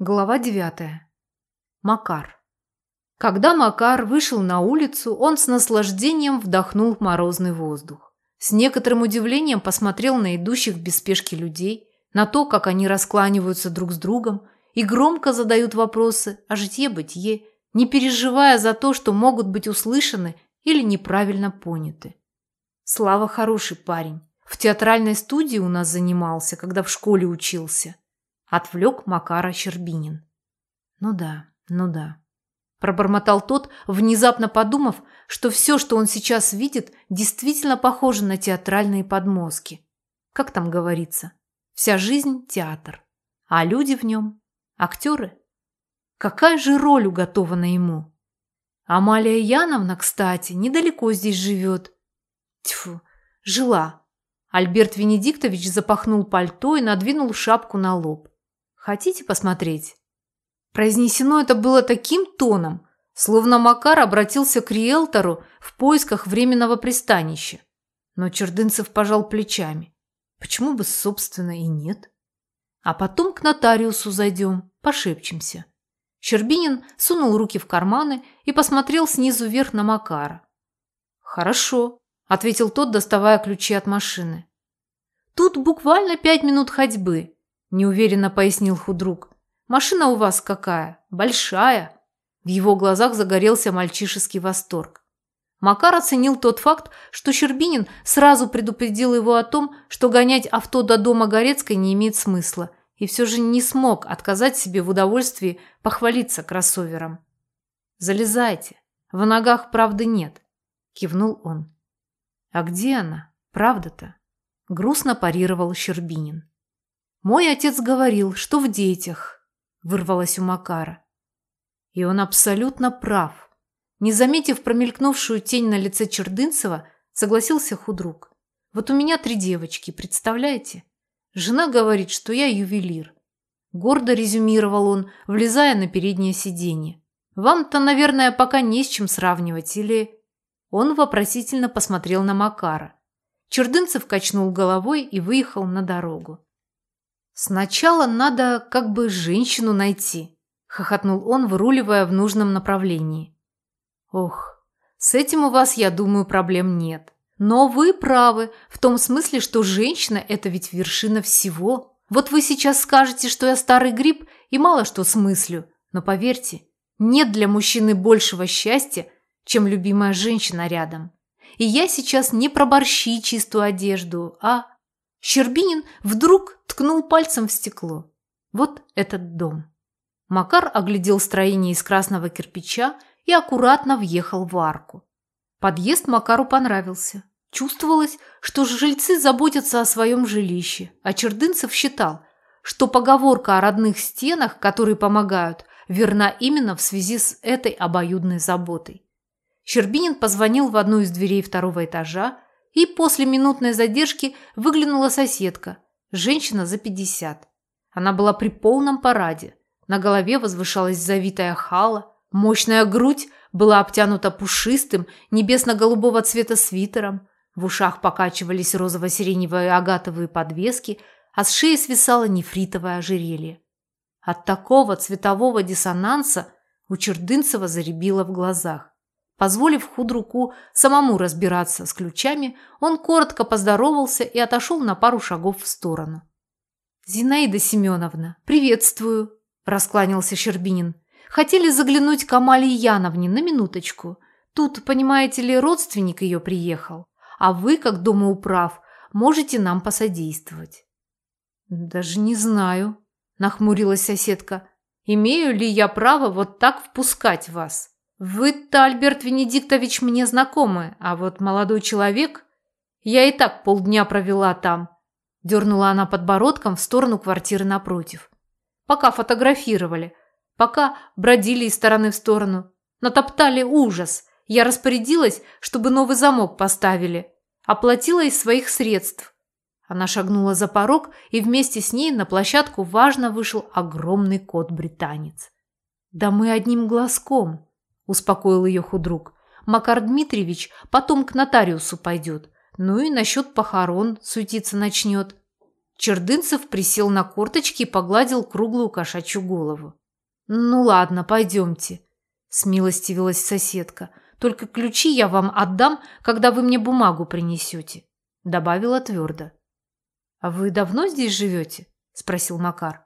Глава девятая. Макар. Когда Макар вышел на улицу, он с наслаждением вдохнул морозный воздух. С некоторым удивлением посмотрел на идущих без спешки людей, на то, как они раскланиваются друг с другом и громко задают вопросы о житье-бытие, не переживая за то, что могут быть услышаны или неправильно поняты. Слава хороший парень. В театральной студии у нас занимался, когда в школе учился. Отвлек Макара Щербинин. Ну да, ну да. Пробормотал тот, внезапно подумав, что все, что он сейчас видит, действительно похоже на театральные подмозги. Как там говорится? Вся жизнь – театр. А люди в нем – актеры. Какая же роль уготована ему? Амалия Яновна, кстати, недалеко здесь живет. Тьфу, жила. Альберт Венедиктович запахнул пальто и надвинул шапку на лоб. Хотите посмотреть?» Произнесено это было таким тоном, словно Макар обратился к риэлтору в поисках временного пристанища. Но Чердынцев пожал плечами. Почему бы, собственно, и нет? А потом к нотариусу зайдем, пошепчемся. Щербинин сунул руки в карманы и посмотрел снизу вверх на Макара. «Хорошо», – ответил тот, доставая ключи от машины. «Тут буквально пять минут ходьбы неуверенно пояснил худрук. Машина у вас какая? Большая. В его глазах загорелся мальчишеский восторг. Макар оценил тот факт, что Щербинин сразу предупредил его о том, что гонять авто до дома Горецкой не имеет смысла, и все же не смог отказать себе в удовольствии похвалиться кроссовером. «Залезайте. В ногах правды нет», – кивнул он. «А где она? Правда-то?» – грустно парировал Щербинин. Мой отец говорил, что в детях, вырвалось у Макара. И он абсолютно прав. Не заметив промелькнувшую тень на лице Чердынцева, согласился худрук. Вот у меня три девочки, представляете? Жена говорит, что я ювелир. Гордо резюмировал он, влезая на переднее сиденье. Вам-то, наверное, пока не с чем сравнивать, или... Он вопросительно посмотрел на Макара. Чердынцев качнул головой и выехал на дорогу. «Сначала надо как бы женщину найти», – хохотнул он, выруливая в нужном направлении. «Ох, с этим у вас, я думаю, проблем нет. Но вы правы в том смысле, что женщина – это ведь вершина всего. Вот вы сейчас скажете, что я старый гриб и мало что смыслю, но поверьте, нет для мужчины большего счастья, чем любимая женщина рядом. И я сейчас не про борщи чистую одежду, а Щербинин вдруг ткнул пальцем в стекло. Вот этот дом. Макар оглядел строение из красного кирпича и аккуратно въехал в арку. Подъезд Макару понравился. Чувствовалось, что жильцы заботятся о своем жилище, а Чердынцев считал, что поговорка о родных стенах, которые помогают, верна именно в связи с этой обоюдной заботой. Щербинин позвонил в одну из дверей второго этажа, и после минутной задержки выглянула соседка, женщина за пятьдесят. Она была при полном параде. На голове возвышалась завитая хала, мощная грудь была обтянута пушистым, небесно-голубого цвета свитером, в ушах покачивались розово-сиреневые агатовые подвески, а с шеи свисало нефритовое ожерелье. От такого цветового диссонанса у Чердынцева заребило в глазах. Позволив худруку самому разбираться с ключами, он коротко поздоровался и отошел на пару шагов в сторону. «Зинаида Семеновна, приветствую!» – раскланялся Щербинин. «Хотели заглянуть к Амалии Яновне на минуточку. Тут, понимаете ли, родственник ее приехал, а вы, как домоуправ, можете нам посодействовать». «Даже не знаю», – нахмурилась соседка. «Имею ли я право вот так впускать вас?» Вы-то, Альберт Венедиктович, мне знакомы, а вот молодой человек... Я и так полдня провела там. Дернула она подбородком в сторону квартиры напротив. Пока фотографировали, пока бродили из стороны в сторону. Натоптали ужас. Я распорядилась, чтобы новый замок поставили. Оплатила из своих средств. Она шагнула за порог, и вместе с ней на площадку важно вышел огромный кот-британец. «Да мы одним глазком!» Успокоил ее худрук. Макар Дмитриевич потом к нотариусу пойдет. Ну и насчет похорон суетиться начнет. Чердынцев присел на корточки и погладил круглую кошачью голову. «Ну ладно, пойдемте», – смилостивилась соседка. «Только ключи я вам отдам, когда вы мне бумагу принесете», – добавила твердо. «А вы давно здесь живете?» – спросил Макар.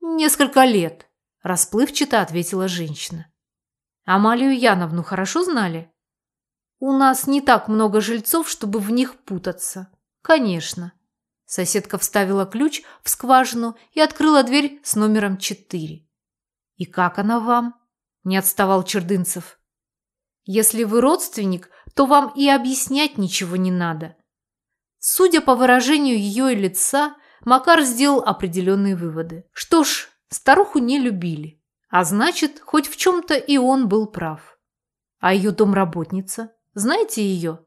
«Несколько лет», – расплывчато ответила женщина. «Амалию Яновну хорошо знали?» «У нас не так много жильцов, чтобы в них путаться». «Конечно». Соседка вставила ключ в скважину и открыла дверь с номером четыре. «И как она вам?» – не отставал Чердынцев. «Если вы родственник, то вам и объяснять ничего не надо». Судя по выражению ее лица, Макар сделал определенные выводы. Что ж, старуху не любили. А значит, хоть в чем-то и он был прав. А ее домработница? Знаете ее?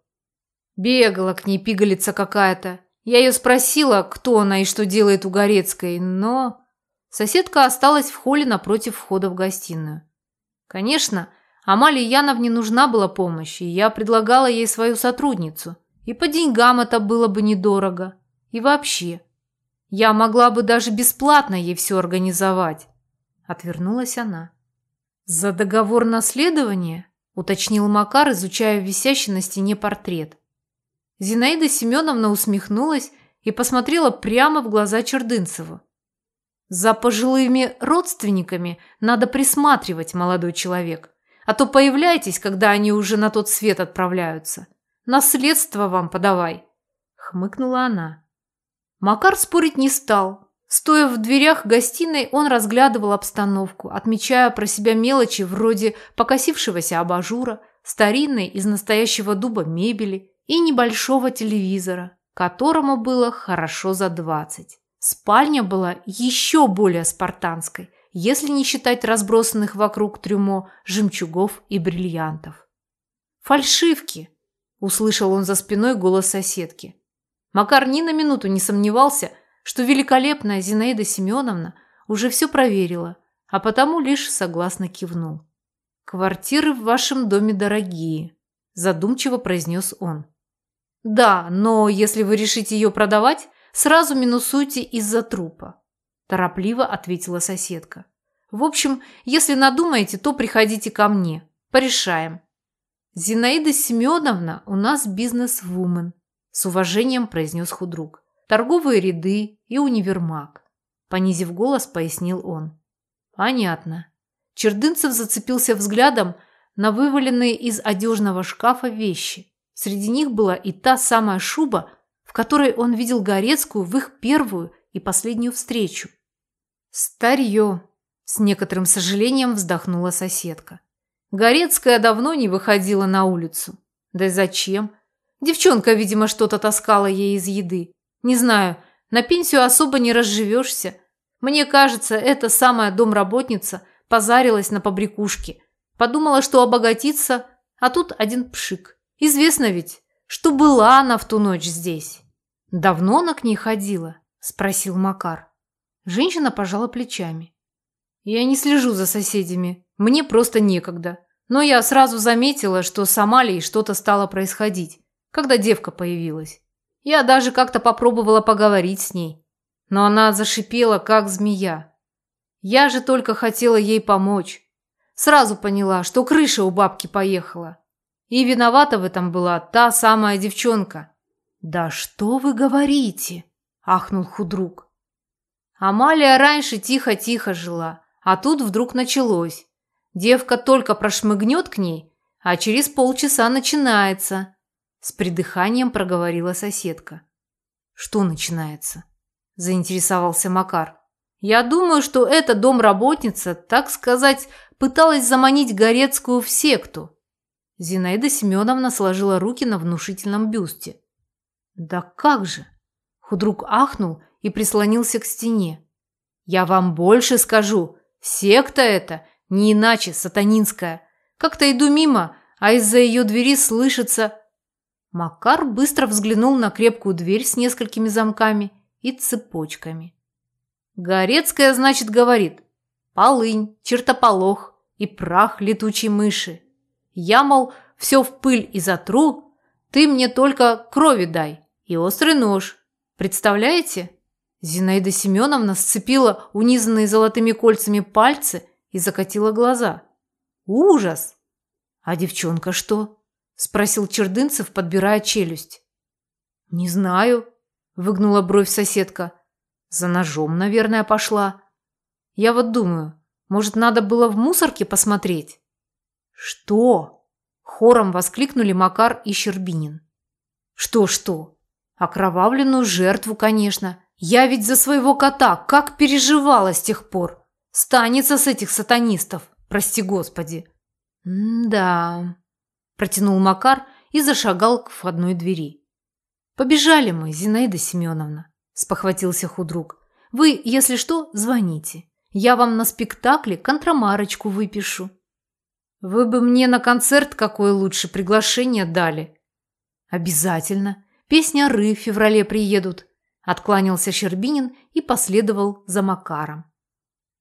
Бегала к ней пигалица какая-то. Я ее спросила, кто она и что делает у Горецкой, но... Соседка осталась в холле напротив входа в гостиную. Конечно, Амалии Яновне нужна была помощь, и я предлагала ей свою сотрудницу. И по деньгам это было бы недорого. И вообще, я могла бы даже бесплатно ей все организовать. Отвернулась она. За договор наследования, уточнил Макар, изучая висящий на стене портрет. Зинаида Семеновна усмехнулась и посмотрела прямо в глаза Чердынцеву. За пожилыми родственниками надо присматривать, молодой человек, а то появляйтесь, когда они уже на тот свет отправляются. Наследство вам подавай, хмыкнула она. Макар спорить не стал. Стоя в дверях гостиной, он разглядывал обстановку, отмечая про себя мелочи вроде покосившегося абажура, старинной из настоящего дуба мебели и небольшого телевизора, которому было хорошо за двадцать. Спальня была еще более спартанской, если не считать разбросанных вокруг трюмо жемчугов и бриллиантов. «Фальшивки!» – услышал он за спиной голос соседки. Макар ни на минуту не сомневался, что великолепная Зинаида Семеновна уже все проверила, а потому лишь согласно кивнул. «Квартиры в вашем доме дорогие», – задумчиво произнес он. «Да, но если вы решите ее продавать, Сразу минусуйте из-за трупа», – торопливо ответила соседка. «В общем, если надумаете, то приходите ко мне. Порешаем». «Зинаида Семеновна у нас бизнес-вумен», – с уважением произнес худрук. «Торговые ряды и универмаг», – понизив голос, пояснил он. «Понятно». Чердынцев зацепился взглядом на вываленные из одежного шкафа вещи. Среди них была и та самая шуба, в которой он видел Горецкую в их первую и последнюю встречу. «Старье!» – с некоторым сожалением вздохнула соседка. Горецкая давно не выходила на улицу. Да и зачем? Девчонка, видимо, что-то таскала ей из еды. Не знаю, на пенсию особо не разживешься. Мне кажется, эта самая домработница позарилась на побрякушки. Подумала, что обогатится, а тут один пшик. Известно ведь, что была она в ту ночь здесь. «Давно она к ней ходила?» – спросил Макар. Женщина пожала плечами. «Я не слежу за соседями. Мне просто некогда. Но я сразу заметила, что с Амалией что-то стало происходить, когда девка появилась. Я даже как-то попробовала поговорить с ней. Но она зашипела, как змея. Я же только хотела ей помочь. Сразу поняла, что крыша у бабки поехала. И виновата в этом была та самая девчонка – «Да что вы говорите?» – ахнул худрук. Амалия раньше тихо-тихо жила, а тут вдруг началось. Девка только прошмыгнет к ней, а через полчаса начинается. С придыханием проговорила соседка. «Что начинается?» – заинтересовался Макар. «Я думаю, что эта домработница, так сказать, пыталась заманить Горецкую в секту». Зинаида Семеновна сложила руки на внушительном бюсте. «Да как же!» Худрук ахнул и прислонился к стене. «Я вам больше скажу. Секта эта, не иначе, сатанинская. Как-то иду мимо, а из-за ее двери слышится...» Макар быстро взглянул на крепкую дверь с несколькими замками и цепочками. Горецкая, значит, говорит, полынь, чертополох и прах летучей мыши. Я, мол, все в пыль и затру, ты мне только крови дай и острый нож. Представляете? Зинаида Семеновна сцепила унизанные золотыми кольцами пальцы и закатила глаза. Ужас! А девчонка что? Спросил Чердынцев, подбирая челюсть. Не знаю, выгнула бровь соседка. За ножом, наверное, пошла. Я вот думаю, может, надо было в мусорке посмотреть? Что? Хором воскликнули Макар и Щербинин. Что-что? Окровавленную жертву, конечно. Я ведь за своего кота как переживала с тех пор. Станется с этих сатанистов, прости господи. «Да», – протянул Макар и зашагал к входной двери. «Побежали мы, Зинаида Семеновна», – спохватился худрук. «Вы, если что, звоните. Я вам на спектакле контрамарочку выпишу». «Вы бы мне на концерт какое лучше приглашение дали». «Обязательно. Песня «Ры» в феврале приедут», – откланялся Щербинин и последовал за Макаром.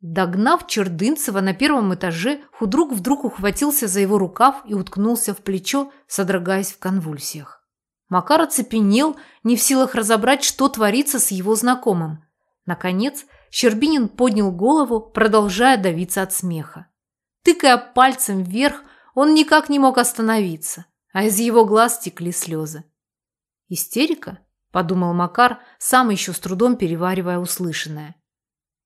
Догнав Чердынцева на первом этаже, худрук вдруг ухватился за его рукав и уткнулся в плечо, содрогаясь в конвульсиях. Макар оцепенел, не в силах разобрать, что творится с его знакомым. Наконец, Щербинин поднял голову, продолжая давиться от смеха. Тыкая пальцем вверх, он никак не мог остановиться, а из его глаз текли слезы. «Истерика?» – подумал Макар, сам еще с трудом переваривая услышанное.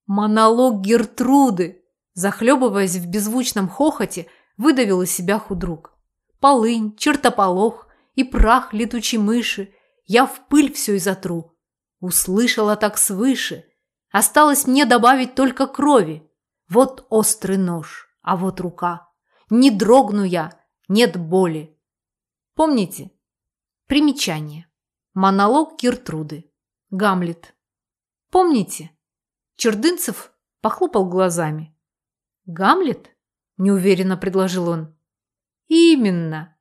Монолог Гертруды, захлебываясь в беззвучном хохоте, выдавил из себя худрук. Полынь, чертополох и прах летучей мыши, я в пыль все и затру. Услышала так свыше. Осталось мне добавить только крови. Вот острый нож, а вот рука. Не дрогну я, нет боли. Помните? Примечание. Монолог Гертруды. Гамлет. Помните? Чердынцев похлопал глазами. «Гамлет?» – неуверенно предложил он. «Именно!»